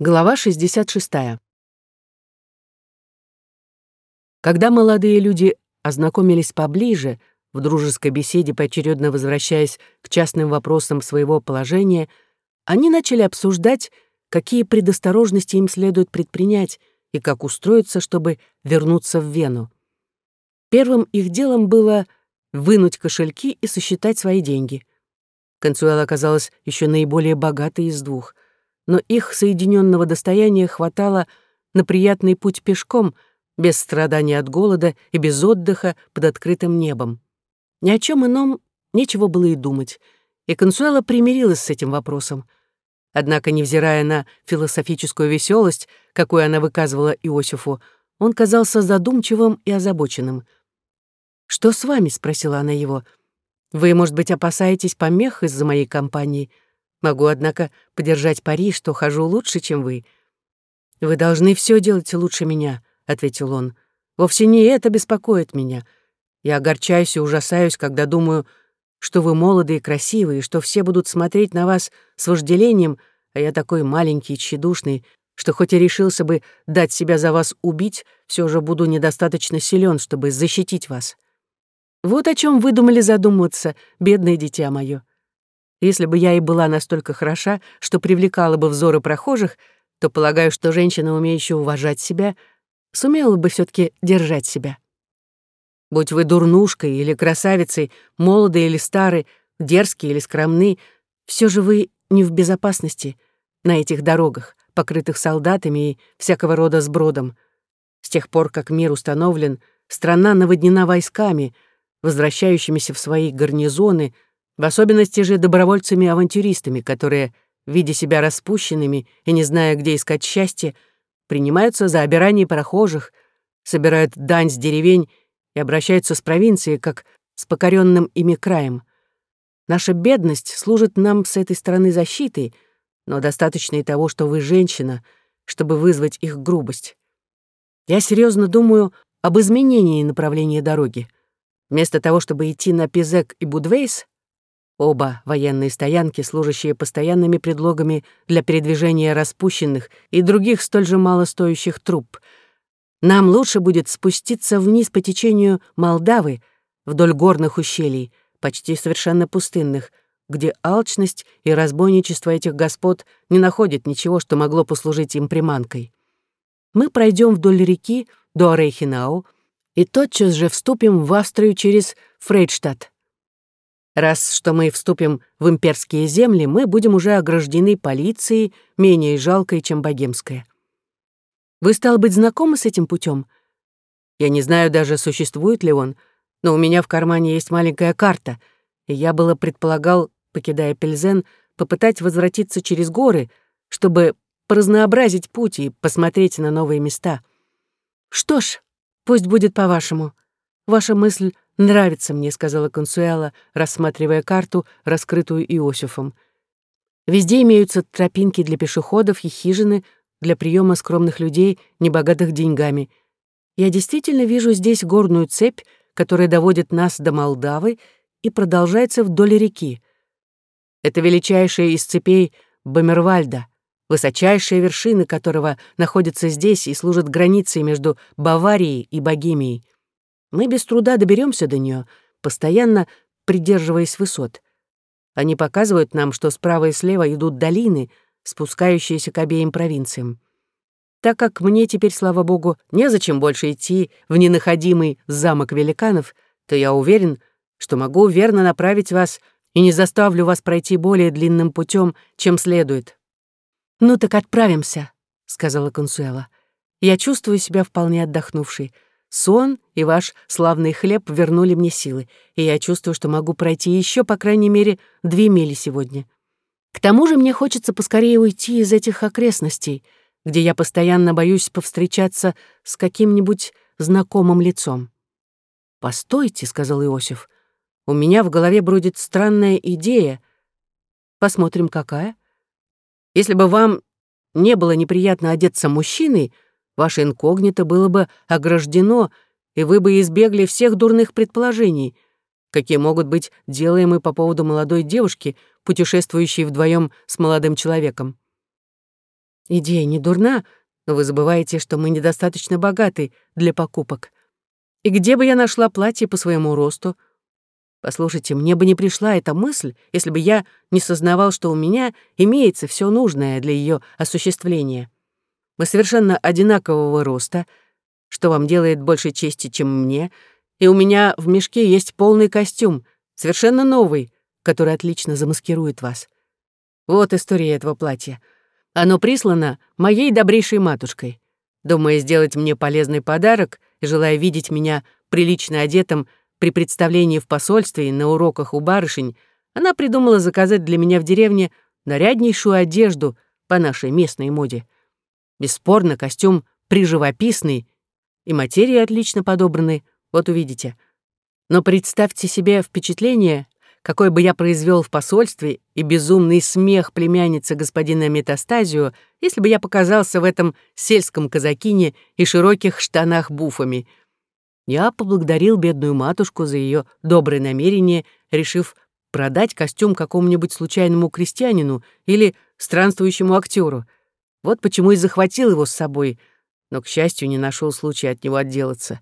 Глава 66. Когда молодые люди ознакомились поближе, в дружеской беседе поочередно возвращаясь к частным вопросам своего положения, они начали обсуждать, какие предосторожности им следует предпринять и как устроиться, чтобы вернуться в Вену. Первым их делом было вынуть кошельки и сосчитать свои деньги. Консуэла оказалась еще наиболее богатой из двух — но их соединенного достояния хватало на приятный путь пешком, без страдания от голода и без отдыха под открытым небом. Ни о чем ином нечего было и думать, и Консуэла примирилась с этим вопросом. Однако, невзирая на философическую веселость, какую она выказывала Иосифу, он казался задумчивым и озабоченным. «Что с вами?» — спросила она его. «Вы, может быть, опасаетесь помех из-за моей компании?» Могу, однако, подержать пари, что хожу лучше, чем вы. Вы должны все делать лучше меня, ответил он. Вовсе не это беспокоит меня. Я огорчаюсь и ужасаюсь, когда думаю, что вы молоды и красивы, и что все будут смотреть на вас с вожделением, а я такой маленький и тщедушный, что хоть и решился бы дать себя за вас убить, все же буду недостаточно силен, чтобы защитить вас. Вот о чем вы думали задуматься, бедное дитя мое. Если бы я и была настолько хороша, что привлекала бы взоры прохожих, то полагаю, что женщина, умеющая уважать себя, сумела бы все таки держать себя. Будь вы дурнушкой или красавицей, молодой или старой, дерзкий или скромны, все же вы не в безопасности на этих дорогах, покрытых солдатами и всякого рода сбродом. С тех пор, как мир установлен, страна наводнена войсками, возвращающимися в свои гарнизоны — в особенности же добровольцами-авантюристами, которые, видя себя распущенными и не зная, где искать счастье, принимаются за обирание прохожих, собирают дань с деревень и обращаются с провинцией, как с покоренным ими краем. Наша бедность служит нам с этой стороны защитой, но достаточно и того, что вы женщина, чтобы вызвать их грубость. Я серьезно думаю об изменении направления дороги. Вместо того, чтобы идти на Пизек и Будвейс, Оба военные стоянки, служащие постоянными предлогами для передвижения распущенных и других столь же малостоящих труп. Нам лучше будет спуститься вниз по течению Молдавы, вдоль горных ущелий, почти совершенно пустынных, где алчность и разбойничество этих господ не находят ничего, что могло послужить им приманкой. Мы пройдем вдоль реки до Рейхенау и тотчас же вступим в Австрию через Фрейдштадт. Раз что мы вступим в имперские земли, мы будем уже ограждены полицией, менее жалкой, чем богемская. Вы, стал быть, знакомы с этим путем? Я не знаю даже, существует ли он, но у меня в кармане есть маленькая карта, и я было предполагал, покидая Пельзен, попытать возвратиться через горы, чтобы поразнообразить путь и посмотреть на новые места. Что ж, пусть будет по-вашему. Ваша мысль «Нравится мне», — сказала Консуэла, рассматривая карту, раскрытую Иосифом. «Везде имеются тропинки для пешеходов и хижины для приема скромных людей, небогатых деньгами. Я действительно вижу здесь горную цепь, которая доводит нас до Молдавы и продолжается вдоль реки. Это величайшая из цепей Бомервальда, высочайшая вершина которого находится здесь и служит границей между Баварией и Богемией. Мы без труда доберемся до нее, постоянно придерживаясь высот. Они показывают нам, что справа и слева идут долины, спускающиеся к обеим провинциям. Так как мне теперь, слава богу, незачем больше идти в ненаходимый замок великанов, то я уверен, что могу верно направить вас и не заставлю вас пройти более длинным путем, чем следует. «Ну так отправимся», — сказала Консуэла. «Я чувствую себя вполне отдохнувшей. Сон и ваш славный хлеб вернули мне силы, и я чувствую, что могу пройти еще, по крайней мере, две мили сегодня. К тому же мне хочется поскорее уйти из этих окрестностей, где я постоянно боюсь повстречаться с каким-нибудь знакомым лицом. «Постойте», — сказал Иосиф, — «у меня в голове бродит странная идея. Посмотрим, какая. Если бы вам не было неприятно одеться мужчиной, — Ваше инкогнито было бы ограждено, и вы бы избегли всех дурных предположений, какие могут быть делаемы по поводу молодой девушки, путешествующей вдвоем с молодым человеком. Идея не дурна, но вы забываете, что мы недостаточно богаты для покупок. И где бы я нашла платье по своему росту? Послушайте, мне бы не пришла эта мысль, если бы я не сознавал, что у меня имеется все нужное для ее осуществления. Мы совершенно одинакового роста, что вам делает больше чести, чем мне, и у меня в мешке есть полный костюм, совершенно новый, который отлично замаскирует вас. Вот история этого платья. Оно прислано моей добрейшей матушкой. Думая сделать мне полезный подарок и желая видеть меня прилично одетым при представлении в посольстве и на уроках у барышень, она придумала заказать для меня в деревне наряднейшую одежду по нашей местной моде. Бесспорно, костюм приживописный, и материи отлично подобраны, вот увидите. Но представьте себе впечатление, какой бы я произвел в посольстве, и безумный смех племянницы господина Метастазио, если бы я показался в этом сельском казакине и широких штанах буфами. Я поблагодарил бедную матушку за ее доброе намерение, решив продать костюм какому-нибудь случайному крестьянину или странствующему актеру. Вот почему и захватил его с собой, но, к счастью, не нашел случая от него отделаться.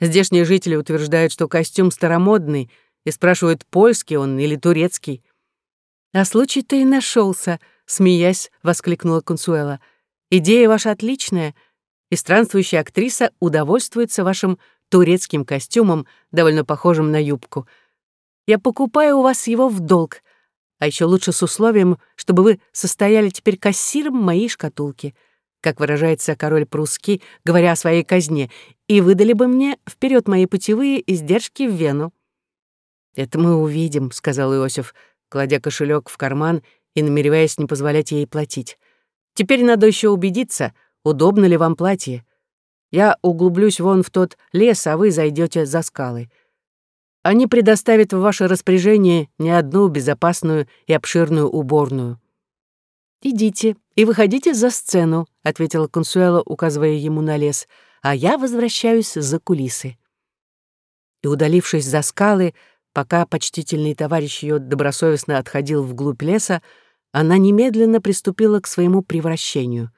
Здешние жители утверждают, что костюм старомодный — и спрашивают, польский он или турецкий. «А случай-то и нашелся, смеясь, воскликнула Консуэла. «Идея ваша отличная, и странствующая актриса удовольствуется вашим турецким костюмом, довольно похожим на юбку. Я покупаю у вас его в долг, а еще лучше с условием, чтобы вы состояли теперь кассиром моей шкатулки, как выражается король прусский, говоря о своей казне, и выдали бы мне вперед мои путевые издержки в Вену. «Это мы увидим», — сказал Иосиф, кладя кошелек в карман и намереваясь не позволять ей платить. «Теперь надо еще убедиться, удобно ли вам платье. Я углублюсь вон в тот лес, а вы зайдете за скалы. Они предоставят в ваше распоряжение не одну безопасную и обширную уборную». «Идите и выходите за сцену», — ответила Консуэла, указывая ему на лес, «а я возвращаюсь за кулисы». И, удалившись за скалы, Пока почтительный товарищ ее добросовестно отходил вглубь леса, она немедленно приступила к своему превращению.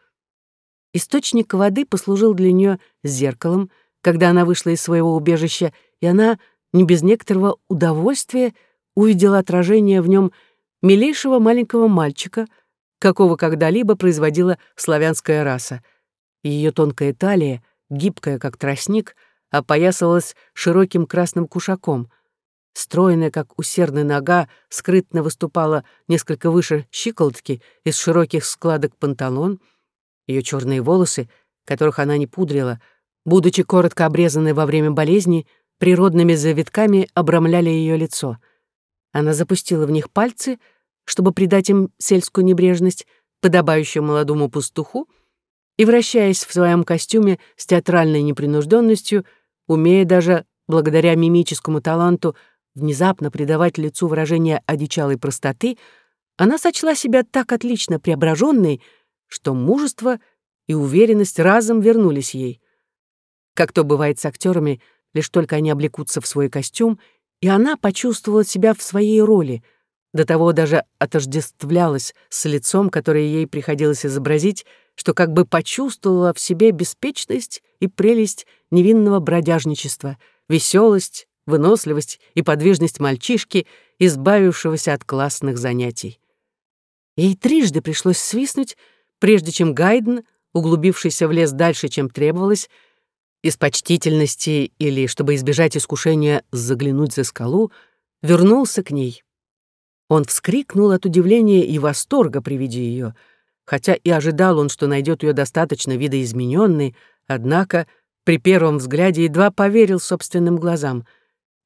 Источник воды послужил для нее зеркалом, когда она вышла из своего убежища, и она, не без некоторого удовольствия, увидела отражение в нем милейшего маленького мальчика, какого когда-либо производила славянская раса. Ее тонкая талия, гибкая, как тростник, опоясывалась широким красным кушаком — Стройная, как усердная нога, скрытно выступала несколько выше щиколотки из широких складок панталон. Ее черные волосы, которых она не пудрила, будучи коротко обрезаны во время болезни, природными завитками обрамляли ее лицо. Она запустила в них пальцы, чтобы придать им сельскую небрежность, подобающую молодому пастуху, и, вращаясь в своем костюме с театральной непринужденностью, умея даже, благодаря мимическому таланту, внезапно придавать лицу выражение одичалой простоты, она сочла себя так отлично преображенной, что мужество и уверенность разом вернулись ей. Как то бывает с актерами, лишь только они облекутся в свой костюм, и она почувствовала себя в своей роли, до того даже отождествлялась с лицом, которое ей приходилось изобразить, что как бы почувствовала в себе беспечность и прелесть невинного бродяжничества, веселость, выносливость и подвижность мальчишки, избавившегося от классных занятий. Ей трижды пришлось свистнуть, прежде чем Гайден, углубившийся в лес дальше, чем требовалось, из почтительности или чтобы избежать искушения заглянуть за скалу, вернулся к ней. Он вскрикнул от удивления и восторга при виде ее, хотя и ожидал он, что найдет ее достаточно видоизмененной, однако при первом взгляде едва поверил собственным глазам.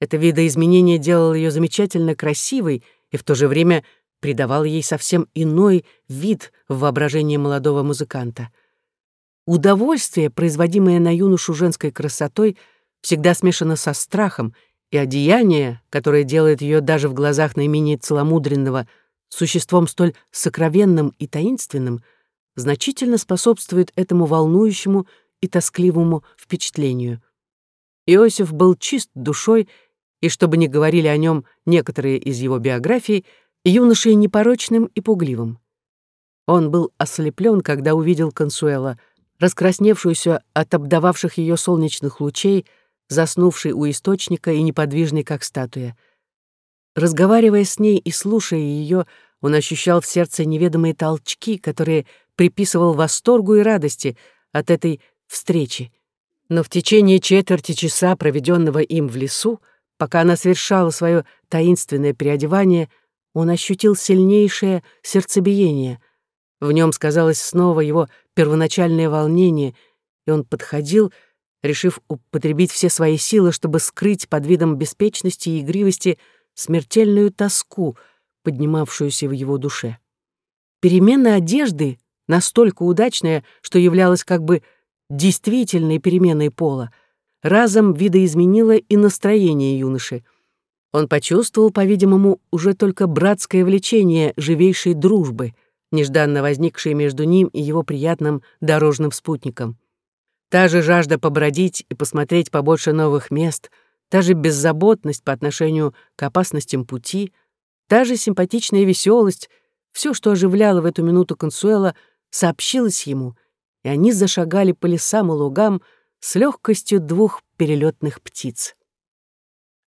Это видоизменение делало ее замечательно красивой и в то же время придавало ей совсем иной вид в воображении молодого музыканта. Удовольствие, производимое на юношу женской красотой, всегда смешано со страхом, и одеяние, которое делает ее даже в глазах наименее целомудренного существом столь сокровенным и таинственным, значительно способствует этому волнующему и тоскливому впечатлению. Иосиф был чист душой и, чтобы не говорили о нем некоторые из его биографий, юношей непорочным и пугливым. Он был ослеплен, когда увидел Консуэла, раскрасневшуюся от обдававших ее солнечных лучей, заснувшей у источника и неподвижной, как статуя. Разговаривая с ней и слушая ее, он ощущал в сердце неведомые толчки, которые приписывал восторгу и радости от этой встречи. Но в течение четверти часа, проведенного им в лесу, пока она совершала свое таинственное переодевание, он ощутил сильнейшее сердцебиение. В нем сказалось снова его первоначальное волнение, и он подходил, решив употребить все свои силы, чтобы скрыть под видом беспечности и игривости смертельную тоску, поднимавшуюся в его душе. Перемена одежды, настолько удачная, что являлась как бы действительной переменой пола, разом видоизменила и настроение юноши. Он почувствовал, по-видимому, уже только братское влечение живейшей дружбы, нежданно возникшее между ним и его приятным дорожным спутником. Та же жажда побродить и посмотреть побольше новых мест, та же беззаботность по отношению к опасностям пути, та же симпатичная веселость, все, что оживляло в эту минуту Консуэла, сообщилось ему, и они зашагали по лесам и лугам с легкостью двух перелетных птиц.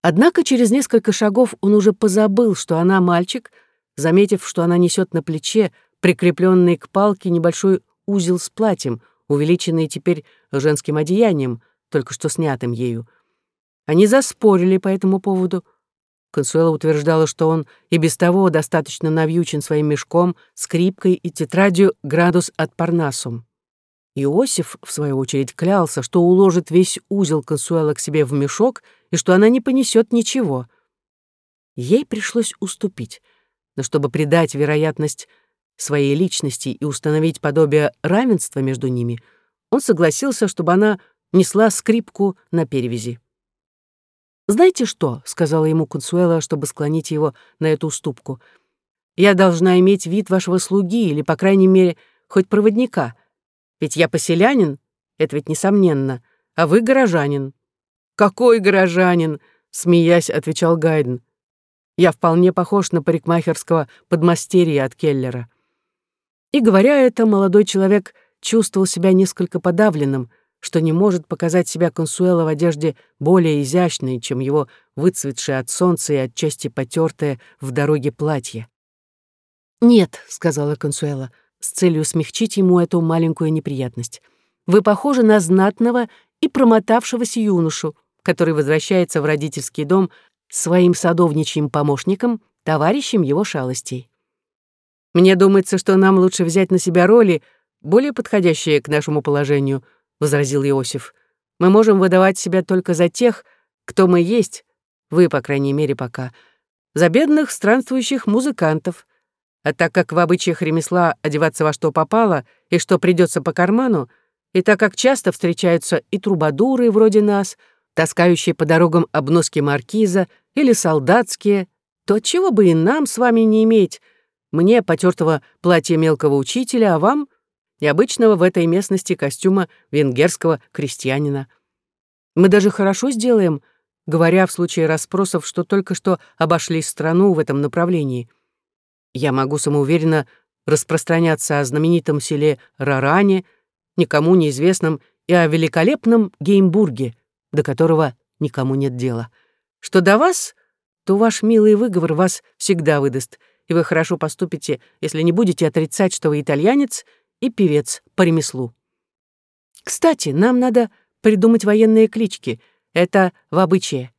Однако через несколько шагов он уже позабыл, что она мальчик, заметив, что она несет на плече, прикрепленный к палке, небольшой узел с платьем, увеличенный теперь женским одеянием, только что снятым ею. Они заспорили по этому поводу. Консуэла утверждала, что он и без того достаточно навьючен своим мешком, скрипкой и тетрадью «Градус от Парнасум». Иосиф, в свою очередь, клялся, что уложит весь узел Консуэла к себе в мешок и что она не понесет ничего. Ей пришлось уступить, но чтобы придать вероятность своей личности и установить подобие равенства между ними, он согласился, чтобы она несла скрипку на перевязи. «Знаете что?» — сказала ему Консуэла, чтобы склонить его на эту уступку. «Я должна иметь вид вашего слуги или, по крайней мере, хоть проводника». Ведь я поселянин, это ведь несомненно, а вы горожанин». «Какой горожанин?» — смеясь, отвечал Гайден. «Я вполне похож на парикмахерского подмастерья от Келлера». И говоря это, молодой человек чувствовал себя несколько подавленным, что не может показать себя Консуэла в одежде более изящной, чем его выцветшее от солнца и отчасти потертое в дороге платье. «Нет», — сказала Консуэла, — с целью смягчить ему эту маленькую неприятность. «Вы похожи на знатного и промотавшегося юношу, который возвращается в родительский дом своим садовничьим помощником, товарищем его шалостей. Мне думается, что нам лучше взять на себя роли, более подходящие к нашему положению», — возразил Иосиф. «Мы можем выдавать себя только за тех, кто мы есть, вы, по крайней мере, пока, за бедных странствующих музыкантов, а так как в обычаях ремесла одеваться во что попало и что придется по карману, и так как часто встречаются и трубадуры вроде нас, таскающие по дорогам обноски маркиза или солдатские, то чего бы и нам с вами не иметь? Мне потертого платья мелкого учителя, а вам необычного в этой местности костюма венгерского крестьянина. Мы даже хорошо сделаем, говоря в случае расспросов, что только что обошли страну в этом направлении — я могу самоуверенно распространяться о знаменитом селе Раране, никому неизвестном, и о великолепном Геймбурге, до которого никому нет дела. Что до вас, то ваш милый выговор вас всегда выдаст, и вы хорошо поступите, если не будете отрицать, что вы итальянец и певец по ремеслу. Кстати, нам надо придумать военные клички. Это в обычае.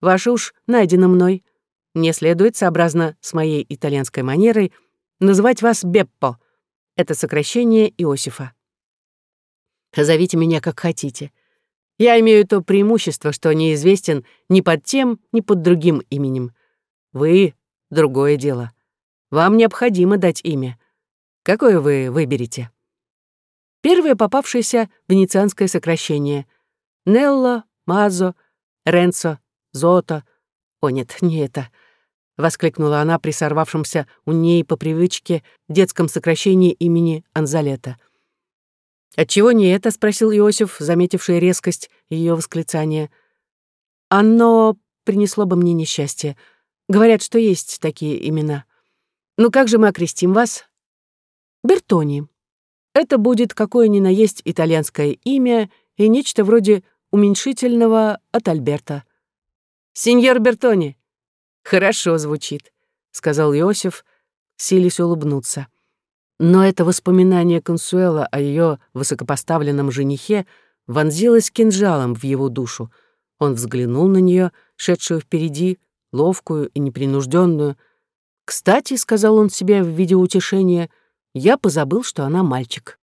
Ваше уж найдено мной. Мне следует, сообразно с моей итальянской манерой, называть вас Беппо. Это сокращение Иосифа. Зовите меня как хотите. Я имею то преимущество, что неизвестен ни под тем, ни под другим именем. Вы — другое дело. Вам необходимо дать имя. Какое вы выберете? Первое попавшееся венецианское сокращение. Нелло, Мазо, Ренцо, Зото. О, нет, не это —— воскликнула она при сорвавшемся у ней по привычке детском сокращении имени Анзалета. «Отчего не это?» — спросил Иосиф, заметивший резкость ее восклицания. «Оно принесло бы мне несчастье. Говорят, что есть такие имена. Ну как же мы окрестим вас?» Бертони. Это будет какое ни на есть итальянское имя и нечто вроде уменьшительного от Альберта. «Сеньор Бертони!» «Хорошо звучит», — сказал Иосиф, силясь улыбнуться. Но это воспоминание Консуэла о ее высокопоставленном женихе вонзилось кинжалом в его душу. Он взглянул на нее, шедшую впереди, ловкую и непринужденную. «Кстати», — сказал он себе в виде утешения, — «я позабыл, что она мальчик».